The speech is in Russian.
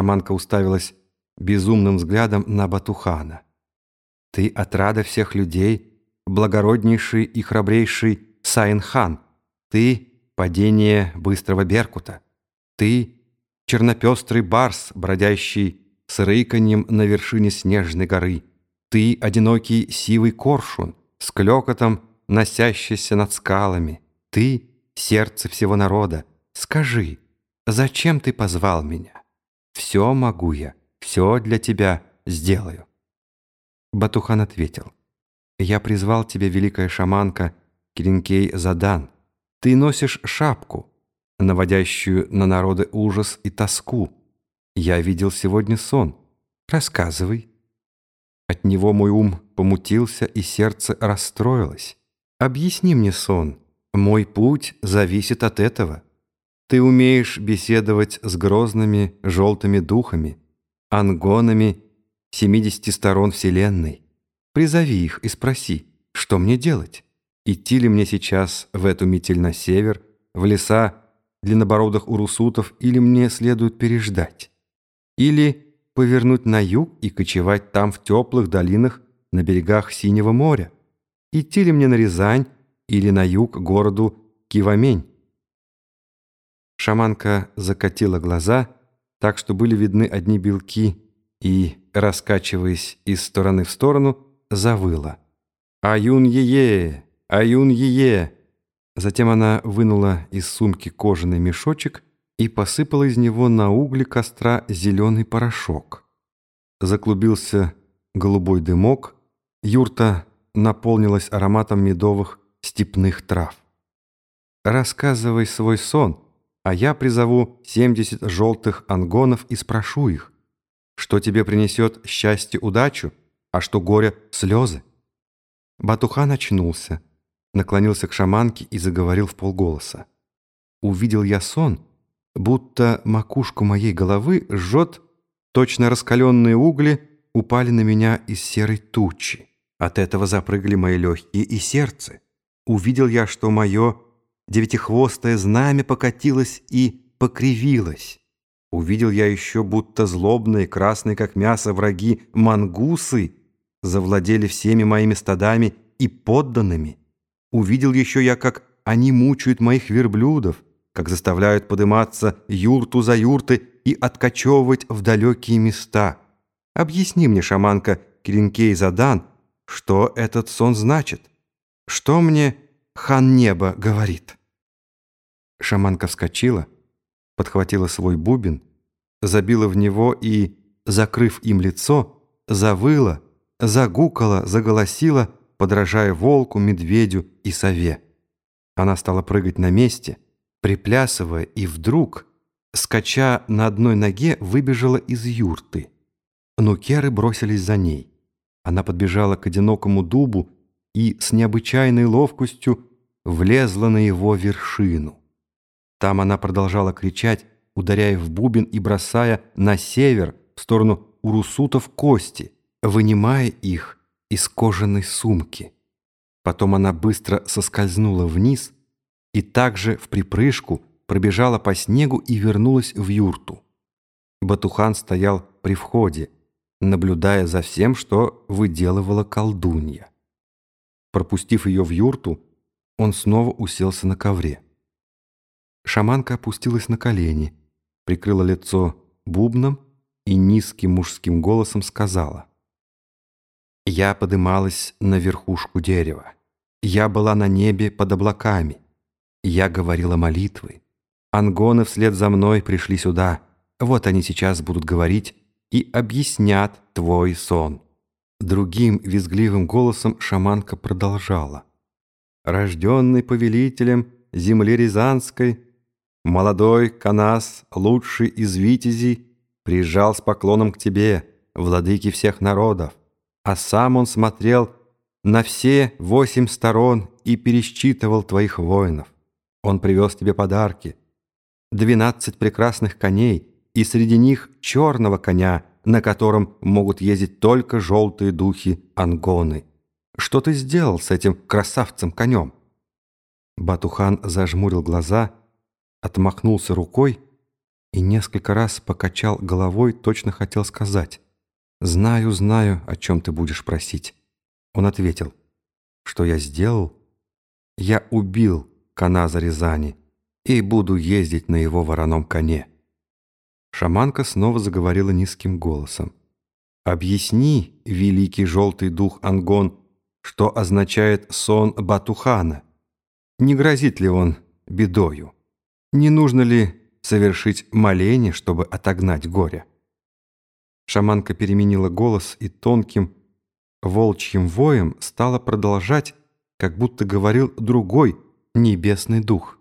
Шаманка уставилась безумным взглядом на Батухана. «Ты отрада всех людей, благороднейший и храбрейший Сайн-хан. Ты — падение быстрого Беркута. Ты — чернопестрый барс, бродящий с рыканьем на вершине снежной горы. Ты — одинокий сивый коршун, с клёкотом, носящийся над скалами. Ты — сердце всего народа. Скажи, зачем ты позвал меня? Все могу я, все для тебя сделаю. Батухан ответил, «Я призвал тебя, великая шаманка Керенкей Задан. Ты носишь шапку, наводящую на народы ужас и тоску. Я видел сегодня сон. Рассказывай». От него мой ум помутился, и сердце расстроилось. «Объясни мне сон. Мой путь зависит от этого». Ты умеешь беседовать с грозными желтыми духами, ангонами семидесяти сторон Вселенной. Призови их и спроси, что мне делать? Идти ли мне сейчас в эту метель на север, в леса длиннобородых урусутов, или мне следует переждать? Или повернуть на юг и кочевать там в теплых долинах на берегах Синего моря? Идти ли мне на Рязань или на юг к городу Кивамень? Шаманка закатила глаза, так что были видны одни белки, и, раскачиваясь из стороны в сторону, завыла. «Аюн-е-е! Аюн-е-е!» Затем она вынула из сумки кожаный мешочек и посыпала из него на угли костра зеленый порошок. Заклубился голубой дымок, юрта наполнилась ароматом медовых степных трав. «Рассказывай свой сон», а я призову 70 желтых ангонов и спрошу их, что тебе принесет счастье, удачу, а что горе, слезы. Батухан очнулся, наклонился к шаманке и заговорил в полголоса. Увидел я сон, будто макушку моей головы жжет, точно раскаленные угли упали на меня из серой тучи. От этого запрыгали мои легкие и сердце. Увидел я, что мое девятихвостое знамя покатилось и покривилось. Увидел я еще, будто злобные, красные, как мясо, враги мангусы завладели всеми моими стадами и подданными. Увидел еще я, как они мучают моих верблюдов, как заставляют подниматься юрту за юрты и откачевывать в далекие места. Объясни мне, шаманка Керенкей Задан, что этот сон значит? Что мне хан неба говорит?» Шаманка вскочила, подхватила свой бубен, забила в него и, закрыв им лицо, завыла, загукала, заголосила, подражая волку, медведю и сове. Она стала прыгать на месте, приплясывая, и вдруг, скача на одной ноге, выбежала из юрты. Нукеры бросились за ней. Она подбежала к одинокому дубу и с необычайной ловкостью влезла на его вершину. Там она продолжала кричать, ударяя в бубен и бросая на север, в сторону урусутов кости, вынимая их из кожаной сумки. Потом она быстро соскользнула вниз и также в припрыжку пробежала по снегу и вернулась в юрту. Батухан стоял при входе, наблюдая за всем, что выделывала колдунья. Пропустив ее в юрту, он снова уселся на ковре. Шаманка опустилась на колени, прикрыла лицо бубном и низким мужским голосом сказала. «Я подымалась на верхушку дерева. Я была на небе под облаками. Я говорила молитвы. Ангоны вслед за мной пришли сюда. Вот они сейчас будут говорить и объяснят твой сон». Другим визгливым голосом шаманка продолжала. «Рожденный повелителем земли Рязанской, Молодой Канас, лучший из витязей, приезжал с поклоном к тебе, владыке всех народов, а сам он смотрел на все восемь сторон и пересчитывал твоих воинов. Он привез тебе подарки, двенадцать прекрасных коней, и среди них черного коня, на котором могут ездить только желтые духи Ангоны. Что ты сделал с этим красавцем-конем?» Батухан зажмурил глаза отмахнулся рукой и несколько раз покачал головой, точно хотел сказать «Знаю, знаю, о чем ты будешь просить». Он ответил «Что я сделал? Я убил Каназа Рязани и буду ездить на его вороном коне». Шаманка снова заговорила низким голосом. «Объясни, великий желтый дух Ангон, что означает сон Батухана. Не грозит ли он бедою? Не нужно ли совершить моление, чтобы отогнать горе?» Шаманка переменила голос и тонким волчьим воем стала продолжать, как будто говорил другой небесный дух.